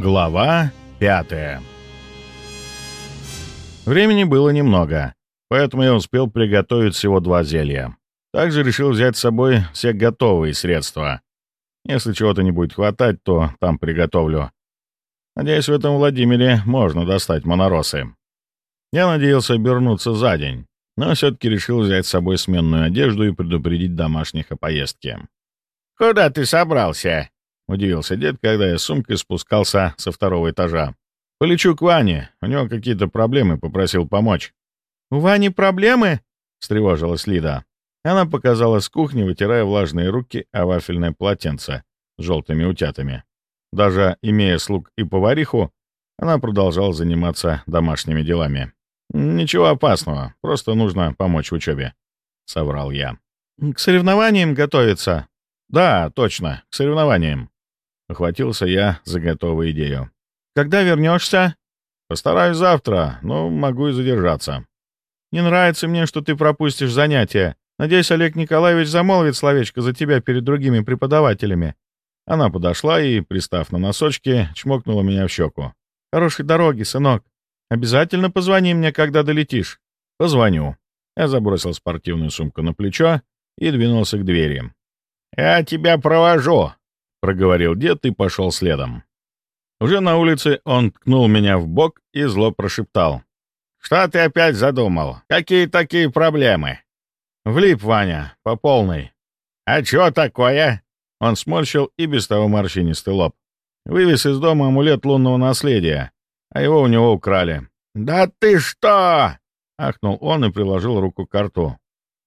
Глава пятая Времени было немного, поэтому я успел приготовить всего два зелья. Также решил взять с собой все готовые средства. Если чего-то не будет хватать, то там приготовлю. Надеюсь, в этом Владимире можно достать моноросы. Я надеялся обернуться за день, но все-таки решил взять с собой сменную одежду и предупредить домашних о поездке. «Куда ты собрался?» — удивился дед, когда я с сумкой спускался со второго этажа. «Полечу к Ване. У него какие-то проблемы, попросил помочь». «У Вани проблемы?» — встревожилась Лида. Она показала с кухни, вытирая влажные руки о вафельное полотенце с желтыми утятами. Даже имея слуг и повариху, она продолжала заниматься домашними делами. «Ничего опасного, просто нужно помочь в учебе», — соврал я. «К соревнованиям готовиться?» «Да, точно, к соревнованиям». Охватился я за готовую идею. «Когда вернешься?» «Постараюсь завтра, но могу и задержаться». «Не нравится мне, что ты пропустишь занятия. Надеюсь, Олег Николаевич замолвит словечко за тебя перед другими преподавателями». Она подошла и, пристав на носочки, чмокнула меня в щеку. «Хорошей дороги, сынок. Обязательно позвони мне, когда долетишь». «Позвоню». Я забросил спортивную сумку на плечо и двинулся к двери. «Я тебя провожу», — проговорил дед и пошел следом. Уже на улице он ткнул меня в бок и зло прошептал. «Что ты опять задумал? Какие такие проблемы?» «Влип, Ваня, по полной». «А чё такое?» Он сморщил и без того морщинистый лоб. Вывез из дома амулет лунного наследия, а его у него украли. «Да ты что?» — ахнул он и приложил руку к рту.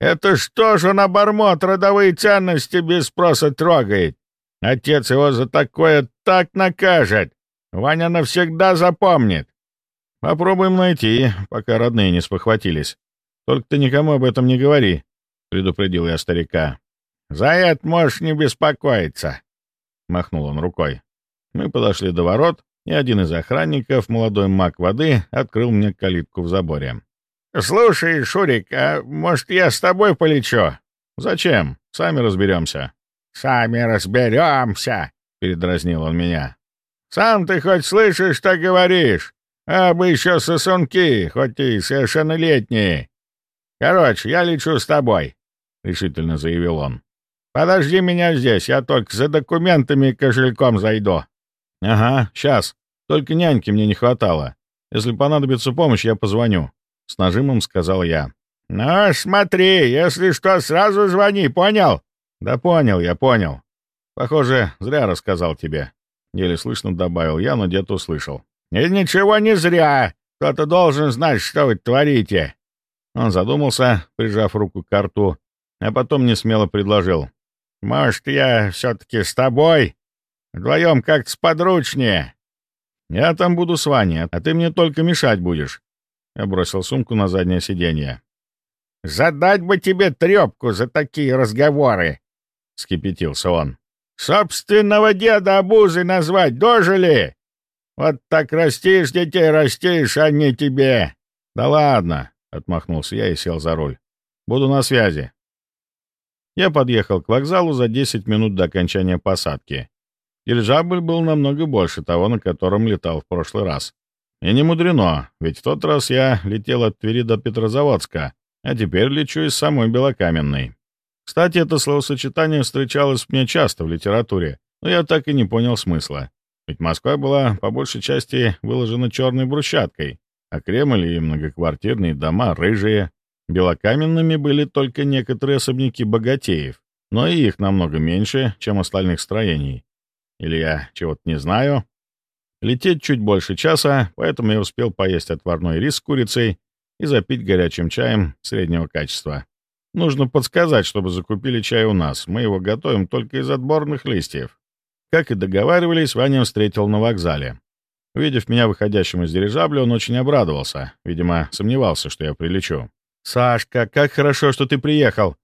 «Это что же на бормот родовые ценности без спроса трогает? Отец его за такое так накажет. Ваня навсегда запомнит». «Попробуем найти, пока родные не спохватились. Только ты никому об этом не говори», — предупредил я старика. «За это можешь не беспокоиться», — махнул он рукой. Мы подошли до ворот, и один из охранников, молодой маг воды, открыл мне калитку в заборе. «Слушай, Шурик, а может, я с тобой полечу?» «Зачем? Сами разберемся». «Сами разберемся», — передразнил он меня. «Сам ты хоть слышишь, что говоришь? А бы еще сосунки, хоть и совершеннолетние. Короче, я лечу с тобой», — решительно заявил он. «Подожди меня здесь, я только за документами и кошельком зайду». «Ага, сейчас. Только няньки мне не хватало. Если понадобится помощь, я позвоню», — с нажимом сказал я. «Ну, смотри, если что, сразу звони, понял?» «Да понял, я понял. Похоже, зря рассказал тебе». Еле слышно добавил я, но дед услышал. «И ничего не зря. Кто-то должен знать, что вы творите». Он задумался, прижав руку к рту, а потом несмело предложил. «Может, я все-таки с тобой? Вдвоем как-то сподручнее». «Я там буду с Ваней, а ты мне только мешать будешь». Я бросил сумку на заднее сиденье. «Задать бы тебе трепку за такие разговоры!» — скипятился он. «Собственного деда обузой назвать дожили? Вот так растишь детей, растишь, а не тебе!» «Да ладно!» — отмахнулся я и сел за руль. «Буду на связи». Я подъехал к вокзалу за 10 минут до окончания посадки. Дирижабль был намного больше того, на котором летал в прошлый раз. И не мудрено, ведь в тот раз я летел от Твери до Петрозаводска, а теперь лечу из самой Белокаменной. Кстати, это словосочетание встречалось мне часто в литературе, но я так и не понял смысла. Ведь Москва была по большей части выложена черной брусчаткой, а Кремль и многоквартирные дома рыжие. Белокаменными были только некоторые особняки богатеев, но и их намного меньше, чем остальных строений. Или я чего-то не знаю. Лететь чуть больше часа, поэтому я успел поесть отварной рис с курицей и запить горячим чаем среднего качества. Нужно подсказать, чтобы закупили чай у нас. Мы его готовим только из отборных листьев. Как и договаривались, Ваня встретил на вокзале. Увидев меня выходящим из дирижабля, он очень обрадовался. Видимо, сомневался, что я прилечу. «Сашка, как хорошо, что ты приехал!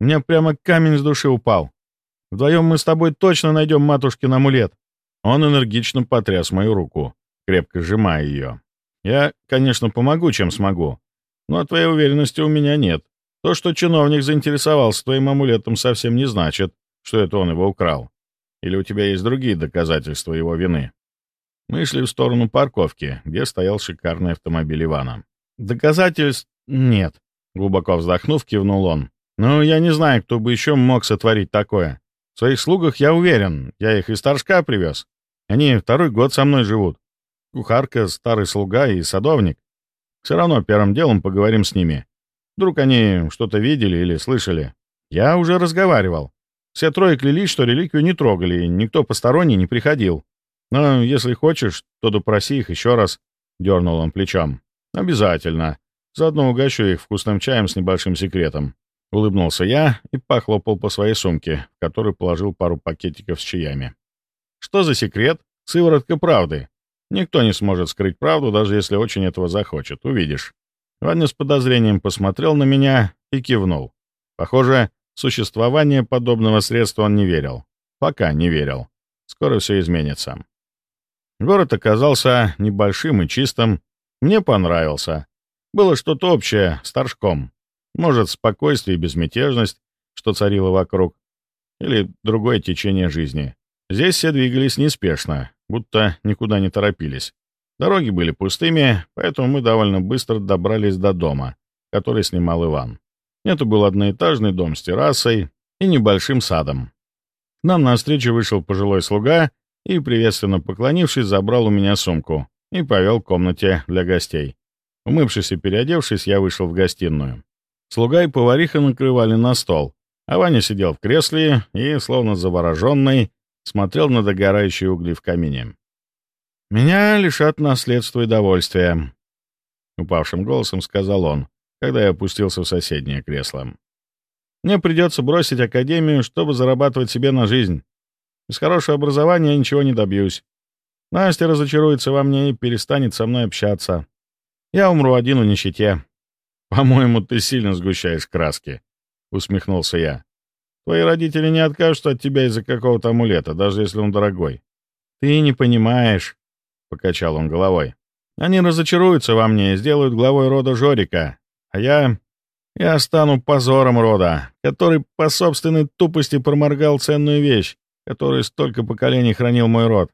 Мне прямо камень с души упал. Вдвоем мы с тобой точно найдем матушкин амулет». Он энергично потряс мою руку, крепко сжимая ее. «Я, конечно, помогу, чем смогу, но твоей уверенности у меня нет. То, что чиновник заинтересовался твоим амулетом, совсем не значит, что это он его украл. Или у тебя есть другие доказательства его вины?» Мы шли в сторону парковки, где стоял шикарный автомобиль Ивана. «Доказательств нет», — глубоко вздохнув, кивнул он. «Но я не знаю, кто бы еще мог сотворить такое. В своих слугах я уверен, я их из Торжка привез. Они второй год со мной живут. Кухарка, старый слуга и садовник. Все равно первым делом поговорим с ними. Вдруг они что-то видели или слышали. Я уже разговаривал. Все трое клялись, что реликвию не трогали, и никто посторонний не приходил. Но если хочешь, то допроси их еще раз. Дернул он плечом. Обязательно. Заодно угощу их вкусным чаем с небольшим секретом. Улыбнулся я и похлопал по своей сумке, в которую положил пару пакетиков с чаями. Что за секрет? Сыворотка правды. Никто не сможет скрыть правду, даже если очень этого захочет. Увидишь. Ваня с подозрением посмотрел на меня и кивнул. Похоже, существование подобного средства он не верил. Пока не верил. Скоро все изменится. Город оказался небольшим и чистым. Мне понравился. Было что-то общее с Торжком. Может, спокойствие и безмятежность, что царило вокруг. Или другое течение жизни. Здесь все двигались неспешно, будто никуда не торопились. Дороги были пустыми, поэтому мы довольно быстро добрались до дома, который снимал Иван. Это был одноэтажный дом с террасой и небольшим садом. К нам навстречу вышел пожилой слуга и, приветственно поклонившись, забрал у меня сумку и повел к комнате для гостей. Умывшись и переодевшись, я вышел в гостиную. Слуга и повариха накрывали на стол, а Ваня сидел в кресле и, словно завороженный, смотрел на догорающие угли в камине. «Меня лишат наследства и довольствия», — упавшим голосом сказал он, когда я опустился в соседнее кресло. «Мне придется бросить академию, чтобы зарабатывать себе на жизнь. Без хорошего образования я ничего не добьюсь. Настя разочаруется во мне и перестанет со мной общаться. Я умру один в нищете». «По-моему, ты сильно сгущаешь краски», — усмехнулся я. «Твои родители не откажутся от тебя из-за какого-то амулета, даже если он дорогой». «Ты не понимаешь», — покачал он головой. «Они разочаруются во мне и сделают главой рода Жорика, а я... я стану позором рода, который по собственной тупости проморгал ценную вещь, которую столько поколений хранил мой род.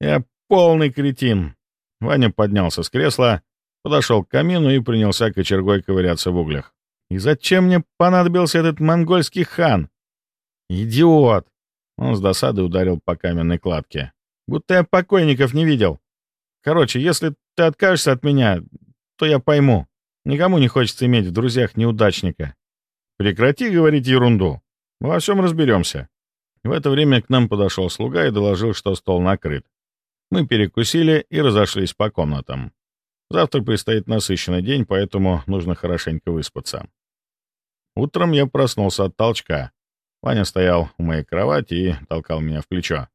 Я полный кретин». Ваня поднялся с кресла, подошел к камину и принялся кочергой ковыряться в углях. «И зачем мне понадобился этот монгольский хан?» «Идиот!» Он с досадой ударил по каменной кладке. «Будто я покойников не видел. Короче, если ты откажешься от меня, то я пойму. Никому не хочется иметь в друзьях неудачника. Прекрати говорить ерунду. Мы во всем разберемся. В это время к нам подошел слуга и доложил, что стол накрыт. Мы перекусили и разошлись по комнатам. Завтра предстоит насыщенный день, поэтому нужно хорошенько выспаться. Утром я проснулся от толчка. Ваня стоял у моей кровати и толкал меня в плечо.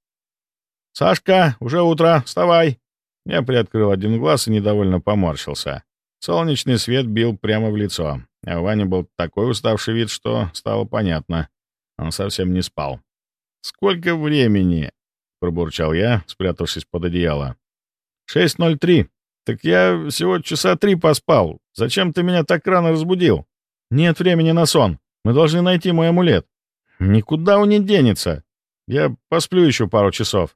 «Сашка, уже утро, вставай!» Я приоткрыл один глаз и недовольно поморщился. Солнечный свет бил прямо в лицо, а у Вани был такой уставший вид, что стало понятно. Он совсем не спал. «Сколько времени?» — пробурчал я, спрятавшись под одеяло. «Шесть ноль три. Так я всего часа три поспал. Зачем ты меня так рано разбудил? Нет времени на сон. Мы должны найти мой амулет. Никуда он не денется. Я посплю еще пару часов.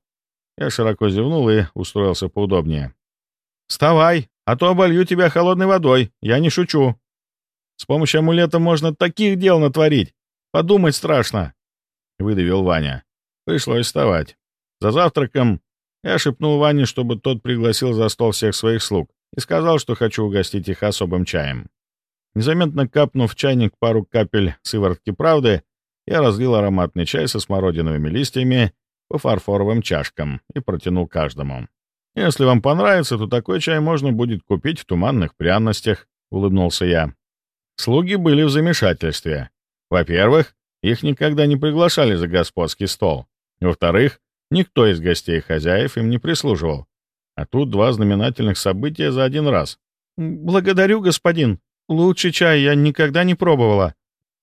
Я широко зевнул и устроился поудобнее. «Вставай, а то оболью тебя холодной водой. Я не шучу. С помощью амулета можно таких дел натворить. Подумать страшно», — выдавил Ваня. Пришлось вставать. За завтраком я шепнул Ване, чтобы тот пригласил за стол всех своих слуг и сказал, что хочу угостить их особым чаем. Незаметно капнув в чайник пару капель сыворотки правды, я разлил ароматный чай со смородиновыми листьями по фарфоровым чашкам и протянул каждому. «Если вам понравится, то такой чай можно будет купить в туманных пряностях», — улыбнулся я. Слуги были в замешательстве. Во-первых, их никогда не приглашали за господский стол. Во-вторых, никто из гостей хозяев им не прислуживал. А тут два знаменательных события за один раз. «Благодарю, господин. Лучший чай я никогда не пробовала.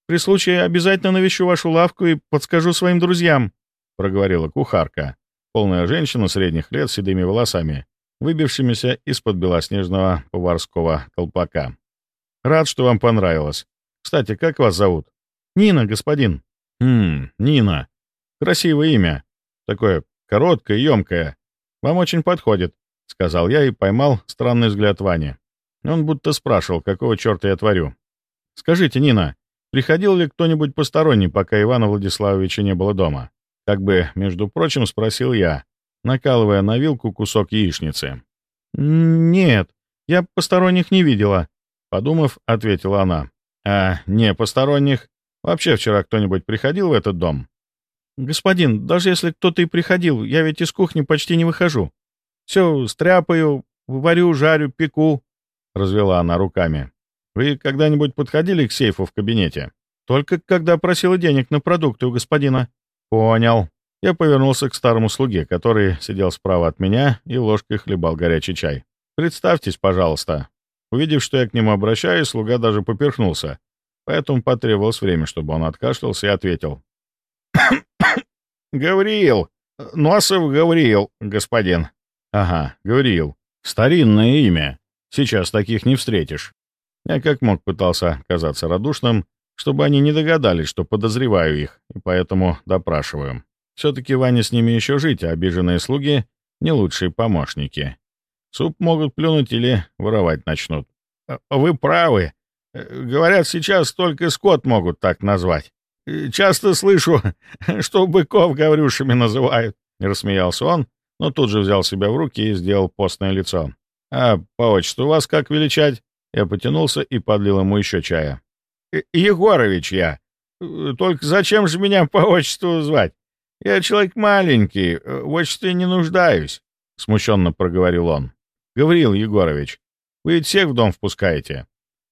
При случае обязательно навещу вашу лавку и подскажу своим друзьям», проговорила кухарка, полная женщина средних лет с седыми волосами, выбившимися из-под белоснежного поварского колпака. «Рад, что вам понравилось. Кстати, как вас зовут?» «Нина, господин». «Хм, Нина. Красивое имя. Такое короткое, емкое. Вам очень подходит. сказал я и поймал странный взгляд Вани. Он будто спрашивал, какого черта я творю. «Скажите, Нина, приходил ли кто-нибудь посторонний, пока Ивана Владиславовича не было дома?» Как бы, между прочим, спросил я, накалывая на вилку кусок яичницы. «Нет, я посторонних не видела», — подумав, ответила она. «А не посторонних? Вообще вчера кто-нибудь приходил в этот дом?» «Господин, даже если кто-то и приходил, я ведь из кухни почти не выхожу. Все стряпаю, варю, жарю, пеку», — развела она руками. «Вы когда-нибудь подходили к сейфу в кабинете?» «Только когда просила денег на продукты у господина». «Понял». Я повернулся к старому слуге, который сидел справа от меня и ложкой хлебал горячий чай. «Представьтесь, пожалуйста». Увидев, что я к нему обращаюсь, слуга даже поперхнулся, поэтому потребовалось время, чтобы он откашлялся и ответил. «Гавриил! Носов Гавриил, господин». «Ага, Гавриил. Старинное имя. Сейчас таких не встретишь». Я как мог пытался казаться радушным, чтобы они не догадались, что подозреваю их, и поэтому допрашиваю. Все-таки Ване с ними еще жить, а обиженные слуги — не лучшие помощники. Суп могут плюнуть или воровать начнут. А, «Вы правы. Э, говорят, сейчас только скот могут так назвать. Э, часто слышу, что быков гаврюшами называют», — рассмеялся он, но тут же взял себя в руки и сделал постное лицо. «А по отчеству вас как величать?» Я потянулся и подлил ему еще чая. Егорович я. Только зачем же меня по отчеству звать? Я человек маленький, в отчестве не нуждаюсь», — смущенно проговорил он. «Гавриил Егорович, вы ведь всех в дом впускаете.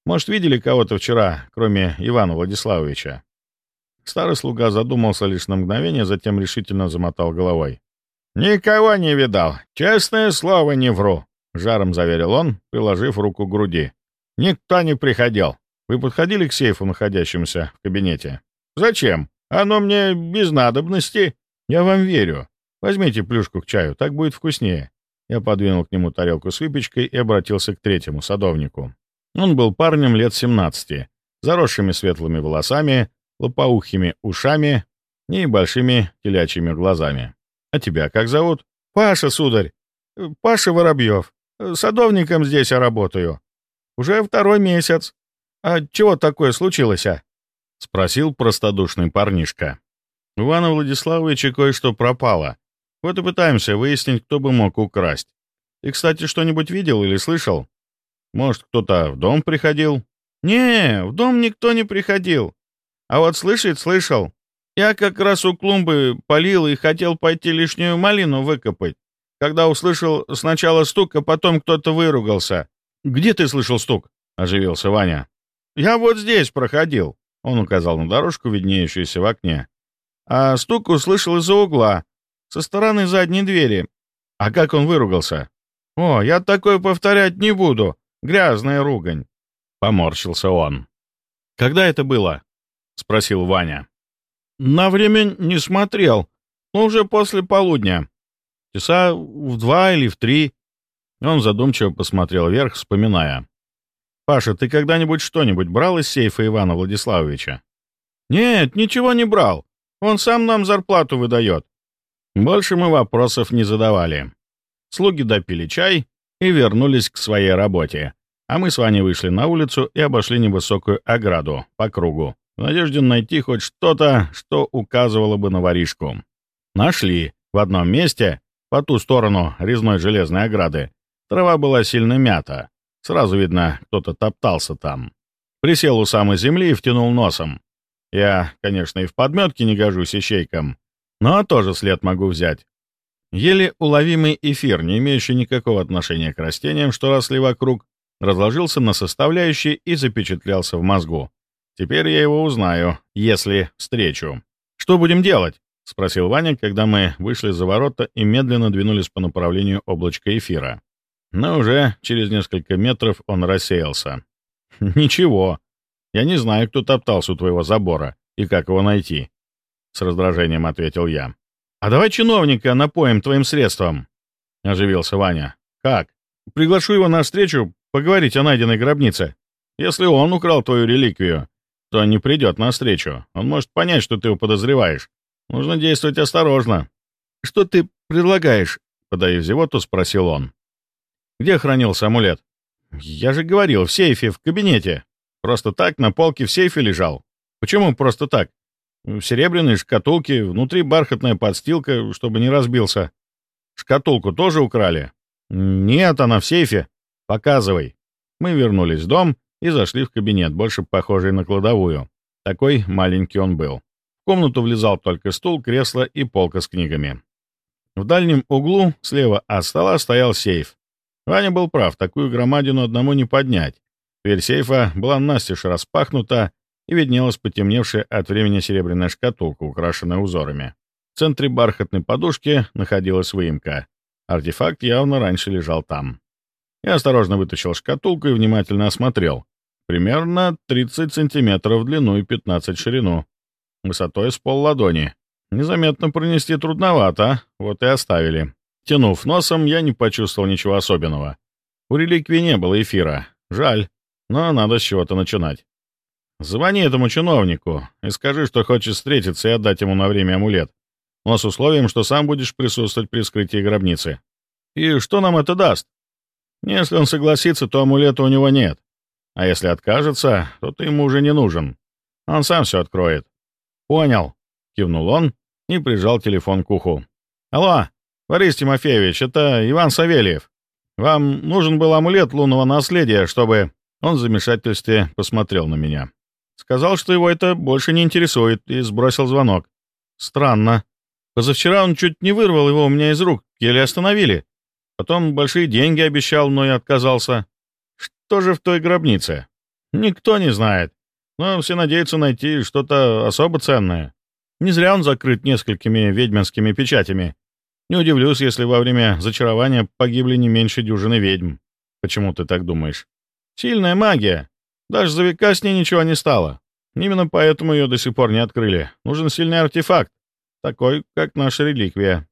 Может, видели кого-то вчера, кроме Ивана Владиславовича?» Старый слуга задумался лишь на мгновение, затем решительно замотал головой. «Никого не видал. Честное слово, не вру», — жаром заверил он, приложив руку к груди. «Никто не приходил. Вы подходили к сейфу, находящемуся в кабинете? Зачем? Оно мне без надобности. Я вам верю. Возьмите плюшку к чаю, так будет вкуснее. Я подвинул к нему тарелку с выпечкой и обратился к третьему садовнику. Он был парнем лет 17, заросшими светлыми волосами, лопоухими ушами и большими телячьими глазами. «А тебя как зовут?» «Паша, сударь. Паша Воробьев. Садовником здесь я работаю. Уже второй месяц. «А чего такое случилось, а?» — спросил простодушный парнишка. У Ивана Владиславовича кое-что пропало. Вот и пытаемся выяснить, кто бы мог украсть. Ты, кстати, что-нибудь видел или слышал? Может, кто-то в дом приходил? Не, в дом никто не приходил. А вот слышать слышал. Я как раз у клумбы полил и хотел пойти лишнюю малину выкопать, когда услышал сначала стук, а потом кто-то выругался. «Где ты слышал стук?» — оживился Ваня. «Я вот здесь проходил», — он указал на дорожку, виднеющуюся в окне. А стук услышал из-за угла, со стороны задней двери. А как он выругался? «О, я такое повторять не буду. Грязная ругань», — поморщился он. «Когда это было?» — спросил Ваня. «На время не смотрел, но уже после полудня. Часа в два или в три». Он задумчиво посмотрел вверх, вспоминая. «Паша, ты когда-нибудь что-нибудь брал из сейфа Ивана Владиславовича?» «Нет, ничего не брал. Он сам нам зарплату выдает». Больше мы вопросов не задавали. Слуги допили чай и вернулись к своей работе, а мы с Ваней вышли на улицу и обошли невысокую ограду по кругу, в надежде найти хоть что-то, что указывало бы на воришку. Нашли. В одном месте, по ту сторону резной железной ограды, трава была сильно мята, Сразу видно, кто-то топтался там. Присел у самой земли и втянул носом. Я, конечно, и в подметке не гожусь ищейкам, но тоже след могу взять. Еле уловимый эфир, не имеющий никакого отношения к растениям, что росли вокруг, разложился на составляющие и запечатлялся в мозгу. Теперь я его узнаю, если встречу. «Что будем делать?» — спросил Ваня, когда мы вышли за ворота и медленно двинулись по направлению облачка эфира. Но уже через несколько метров он рассеялся. «Ничего. Я не знаю, кто топтался у твоего забора и как его найти», — с раздражением ответил я. «А давай чиновника напоим твоим средством», — оживился Ваня. «Как? Приглашу его на встречу поговорить о найденной гробнице. Если он украл твою реликвию, то не придет на встречу. Он может понять, что ты его подозреваешь. Нужно действовать осторожно». «Что ты предлагаешь?» — подавив зевоту, спросил он. Где хранился амулет? Я же говорил, в сейфе, в кабинете. Просто так на полке в сейфе лежал. Почему просто так? В серебряной шкатулке, внутри бархатная подстилка, чтобы не разбился. Шкатулку тоже украли? Нет, она в сейфе. Показывай. Мы вернулись в дом и зашли в кабинет, больше похожий на кладовую. Такой маленький он был. В комнату влезал только стул, кресло и полка с книгами. В дальнем углу, слева от стола, стоял сейф. Ваня был прав, такую громадину одному не поднять. Дверь сейфа была настежь распахнута, и виднелась потемневшая от времени серебряная шкатулка, украшенная узорами. В центре бархатной подушки находилась выемка. Артефакт явно раньше лежал там. Я осторожно вытащил шкатулку и внимательно осмотрел. Примерно 30 сантиметров в длину и 15 в ширину. Высотой с пол ладони. Незаметно пронести трудновато, вот и оставили. Тянув носом, я не почувствовал ничего особенного. У реликвии не было эфира. Жаль, но надо с чего-то начинать. Звони этому чиновнику и скажи, что хочешь встретиться и отдать ему на время амулет, но с условием, что сам будешь присутствовать при скрытии гробницы. И что нам это даст? Если он согласится, то амулета у него нет. А если откажется, то ты ему уже не нужен. Он сам все откроет. Понял, кивнул он и прижал телефон к уху. Алло, Борис Тимофеевич, это Иван Савельев. Вам нужен был амулет лунного наследия, чтобы... Он в замешательстве посмотрел на меня. Сказал, что его это больше не интересует, и сбросил звонок. Странно. Позавчера он чуть не вырвал его у меня из рук, еле остановили. Потом большие деньги обещал, но и отказался. Что же в той гробнице? Никто не знает. Но все надеются найти что-то особо ценное. Не зря он закрыт несколькими ведьминскими печатями. Не удивлюсь, если во время зачарования погибли не меньше дюжины ведьм. Почему ты так думаешь? Сильная магия. Даже за века с ней ничего не стало. Именно поэтому ее до сих пор не открыли. Нужен сильный артефакт, такой, как наша реликвия.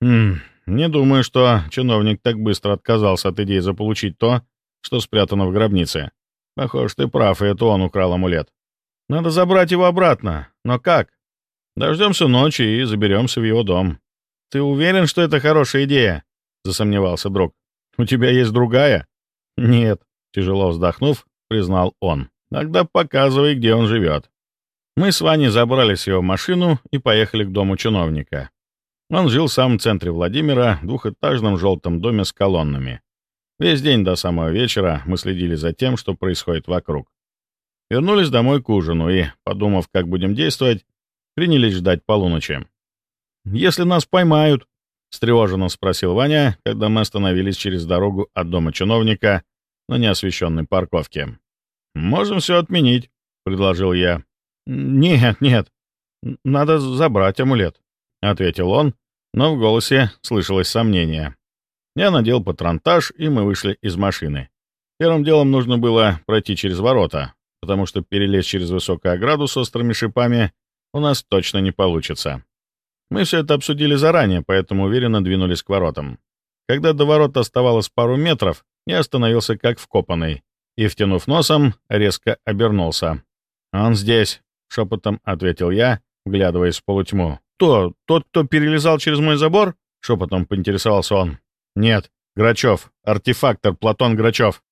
Хм, не думаю, что чиновник так быстро отказался от идеи заполучить то, что спрятано в гробнице. Похоже, ты прав, и это он украл амулет. Надо забрать его обратно. Но как? Дождемся ночи и заберемся в его дом. Ты уверен, что это хорошая идея? Засомневался друг. У тебя есть другая? Нет. Тяжело вздохнув, признал он. «Тогда показывай, где он живет». Мы с Ваней забрались в его машину и поехали к дому чиновника. Он жил в самом центре Владимира, в двухэтажном желтом доме с колоннами. Весь день до самого вечера мы следили за тем, что происходит вокруг. Вернулись домой к ужину и, подумав, как будем действовать, принялись ждать полуночи. «Если нас поймают?» — встревоженно спросил Ваня, когда мы остановились через дорогу от дома чиновника на неосвещенной парковке. «Можем все отменить», — предложил я. «Нет, нет, надо забрать амулет», — ответил он, но в голосе слышалось сомнение. Я надел патронтаж, и мы вышли из машины. Первым делом нужно было пройти через ворота, потому что перелезть через высокую ограду с острыми шипами у нас точно не получится. Мы все это обсудили заранее, поэтому уверенно двинулись к воротам. Когда до ворот оставалось пару метров, я остановился как вкопанный и, втянув носом, резко обернулся. «Он здесь», — шепотом ответил я, вглядываясь в полутьму. «Кто? Тот, кто перелезал через мой забор?» — шепотом поинтересовался он. «Нет, Грачев, артефактор Платон Грачев».